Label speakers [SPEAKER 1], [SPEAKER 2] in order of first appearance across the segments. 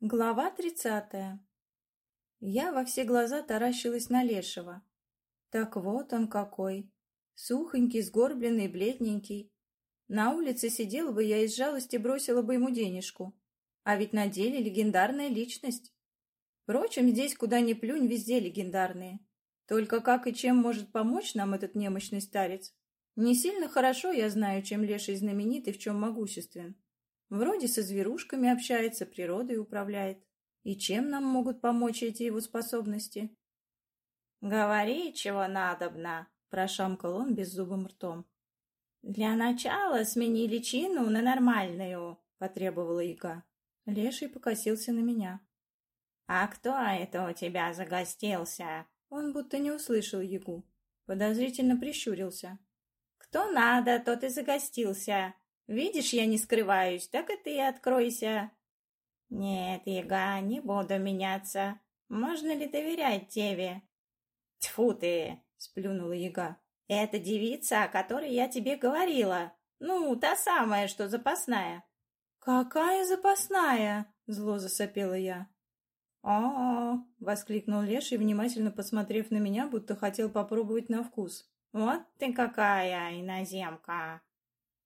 [SPEAKER 1] Глава тридцатая. Я во все глаза таращилась на Лешего. Так вот он какой. Сухонький, сгорбленный, бледненький. На улице сидела бы я из жалости бросила бы ему денежку. А ведь на деле легендарная личность. Впрочем, здесь куда ни плюнь, везде легендарные. Только как и чем может помочь нам этот немощный старец? Не сильно хорошо я знаю, чем Леший знаменит и в чем могуществен. Вроде со зверушками общается, природой управляет. И чем нам могут помочь эти его способности?
[SPEAKER 2] «Говори, чего надобно», — прошамкал он беззубым ртом. «Для начала смени личину на нормальную», — потребовала Ика.
[SPEAKER 1] Леший покосился на меня.
[SPEAKER 2] «А кто это у тебя загостился?»
[SPEAKER 1] Он будто не услышал Ягу. Подозрительно прищурился.
[SPEAKER 2] «Кто надо, тот и загостился. Видишь, я не скрываюсь, так и ты откройся. Нет, Яга, не буду меняться. Можно ли доверять тебе? Тьфу ты, сплюнула Яга. Это девица, о которой я тебе говорила. Ну, та самая, что запасная.
[SPEAKER 1] Какая запасная? Зло засопела я.
[SPEAKER 2] «О-о-о!» — воскликнул Леший, внимательно посмотрев на меня, будто хотел попробовать на вкус. «Вот ты какая иноземка!»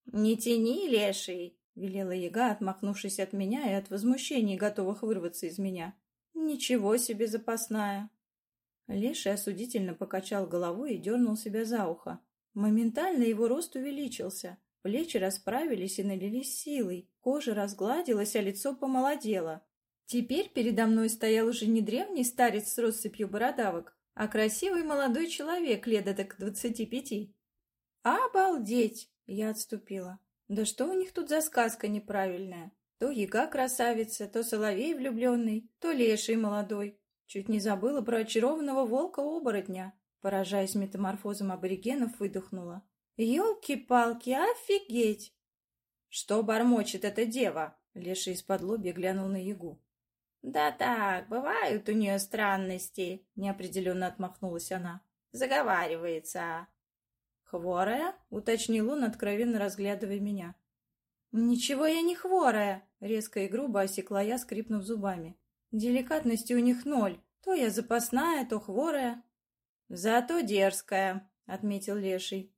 [SPEAKER 2] «Не тяни, леший!» — велела яга, отмахнувшись от меня и от возмущений, готовых вырваться из меня. «Ничего себе запасная!» Леший осудительно покачал головой и дернул себя за ухо. Моментально его рост увеличился. Плечи расправились и налились силой, кожа разгладилась, а лицо помолодело. Теперь передо мной стоял уже не древний старец с россыпью бородавок, а красивый молодой человек лет к двадцати пяти. «Обалдеть!» Я отступила. Да что у них тут за сказка неправильная? То яга красавица, то соловей влюбленный, то леший молодой. Чуть не забыла про очарованного волка-оборотня. Поражаясь метаморфозом аборигенов, выдохнула. «Елки-палки, офигеть!» «Что бормочет эта дева?» Леший из-под лобья глянул на ягу. «Да так, бывают у нее странности», — неопределенно отмахнулась она. «Заговаривается».
[SPEAKER 1] «Хворая?» — уточнил он, откровенно разглядывая меня. «Ничего я не хворая!» — резко и грубо осекла я, скрипнув зубами. «Деликатности у них ноль. То я запасная, то хворая».
[SPEAKER 2] «Зато дерзкая», — отметил Леший.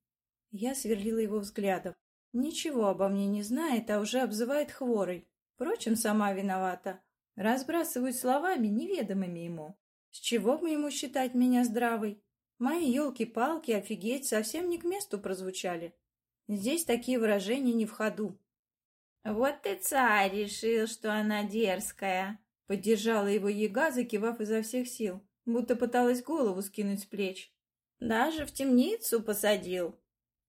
[SPEAKER 1] Я сверлила его взглядом. Ничего обо мне не знает, а уже обзывает хворой. Впрочем, сама виновата. Разбрасывают словами, неведомыми ему. С чего бы ему считать меня здравой? Мои елки-палки, офигеть, совсем не к месту прозвучали. Здесь такие выражения не в ходу.
[SPEAKER 2] «Вот ты царь решил, что она дерзкая!»
[SPEAKER 1] Поддержала его яга, закивав изо всех сил, будто пыталась голову скинуть с плеч.
[SPEAKER 2] «Даже в темницу посадил!»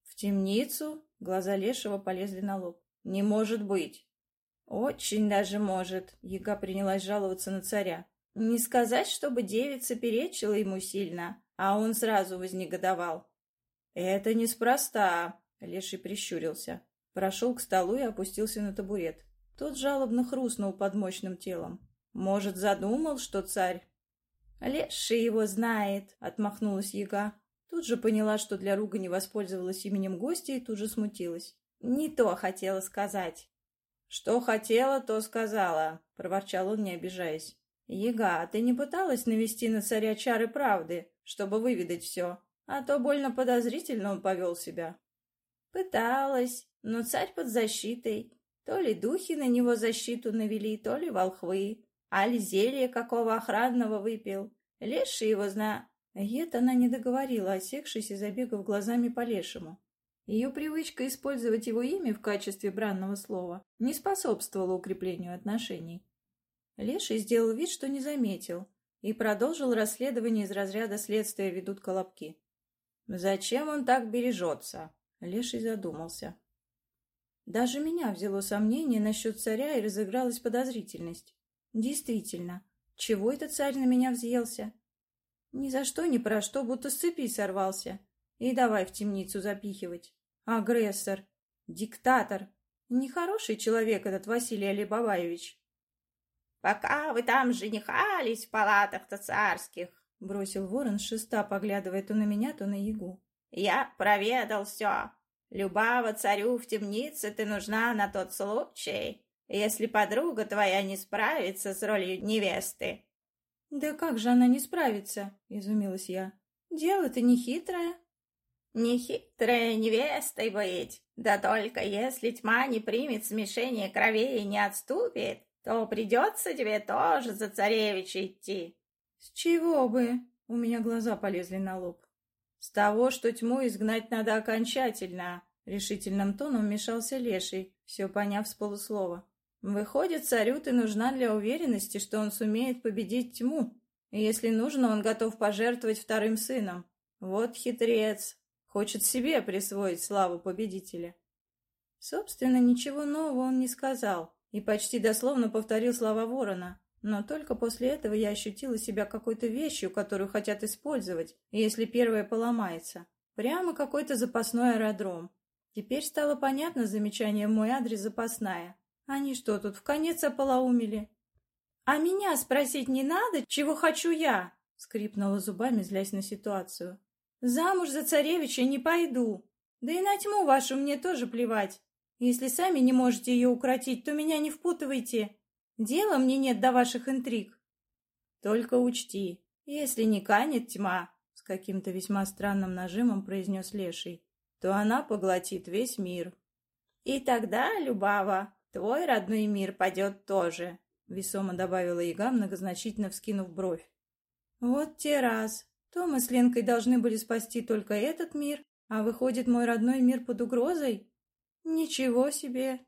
[SPEAKER 1] «В темницу?» Глаза Лешего полезли на лоб.
[SPEAKER 2] «Не может быть!»
[SPEAKER 1] «Очень даже может!» Яга принялась жаловаться на царя.
[SPEAKER 2] «Не сказать, чтобы девица перечила ему сильно, а он сразу вознегодовал.
[SPEAKER 1] «Это неспроста», — Леший прищурился. Прошел к столу и опустился на табурет. Тот жалобно хрустнул под мощным телом. «Может, задумал, что царь?»
[SPEAKER 2] «Леший его знает», — отмахнулась яга.
[SPEAKER 1] Тут же поняла, что для руга не воспользовалась именем гостя и тут же смутилась.
[SPEAKER 2] «Не то хотела сказать».
[SPEAKER 1] «Что хотела, то сказала», — проворчал он, не обижаясь. «Яга, а ты не пыталась навести на царя чары правды, чтобы выведать все? А то больно подозрительно он повел себя».
[SPEAKER 2] «Пыталась, но царь под защитой. То ли духи на него защиту навели, то ли волхвы. Аль зелье какого охранного выпил. Леший его зна...»
[SPEAKER 1] Ед она не договорила, осекшись и забегав глазами по лешему. Ее привычка использовать его имя в качестве бранного слова не способствовала укреплению отношений. Леший сделал вид, что не заметил, и продолжил расследование из разряда следствия ведут колобки.
[SPEAKER 2] «Зачем он так бережется?»
[SPEAKER 1] Леший задумался. Даже меня взяло сомнение насчет царя и разыгралась подозрительность. Действительно, чего этот царь на меня взъелся? Ни за что, ни про что, будто с цепи сорвался. И давай в темницу запихивать. Агрессор, диктатор. Нехороший человек этот Василий Алибабаевич.
[SPEAKER 2] Пока вы там женихались в палатах-то царских, — бросил ворон шеста, поглядывая то на меня, то на ягу. Я проведал все. Любава царю в темнице ты нужна на тот случай, если подруга твоя не справится с ролью невесты.
[SPEAKER 1] Да как же она не справится? Изумилась я. Дело-то не хитрое.
[SPEAKER 2] Не хитрая невестой быть, да только если тьма не примет смешение кровей и не отступит, то придется тебе тоже за царевича идти.
[SPEAKER 1] С чего бы? У меня глаза полезли на лоб. С того, что тьму изгнать надо окончательно, решительным тоном вмешался Леший, все поняв с полуслова. Выходит, царю ты нужна для уверенности, что он сумеет победить тьму. И если нужно, он готов пожертвовать вторым сыном. Вот хитрец. Хочет себе присвоить славу победителя. Собственно, ничего нового он не сказал и почти дословно повторил слова ворона. Но только после этого я ощутила себя какой-то вещью, которую хотят использовать, если первая поломается. Прямо какой-то запасной аэродром. Теперь стало понятно замечание мой адрес «запасная». Они что, тут в конец ополоумели? «А меня спросить не надо, чего хочу я?» — скрипнула зубами, злясь на ситуацию. «Замуж за царевича не пойду. Да и на тьму вашу мне тоже плевать. Если сами не можете ее укротить, то меня не впутывайте. Дела мне нет до ваших интриг». «Только учти, если не канет тьма», — с каким-то весьма странным нажимом произнес Леший, то она поглотит весь мир. «И тогда, Любава, твой родной мир падет тоже», — весомо добавила яга, многозначительно вскинув бровь. «Вот те раз. То мы с Ленкой должны были спасти только этот мир, а выходит, мой родной мир под угрозой? Ничего себе!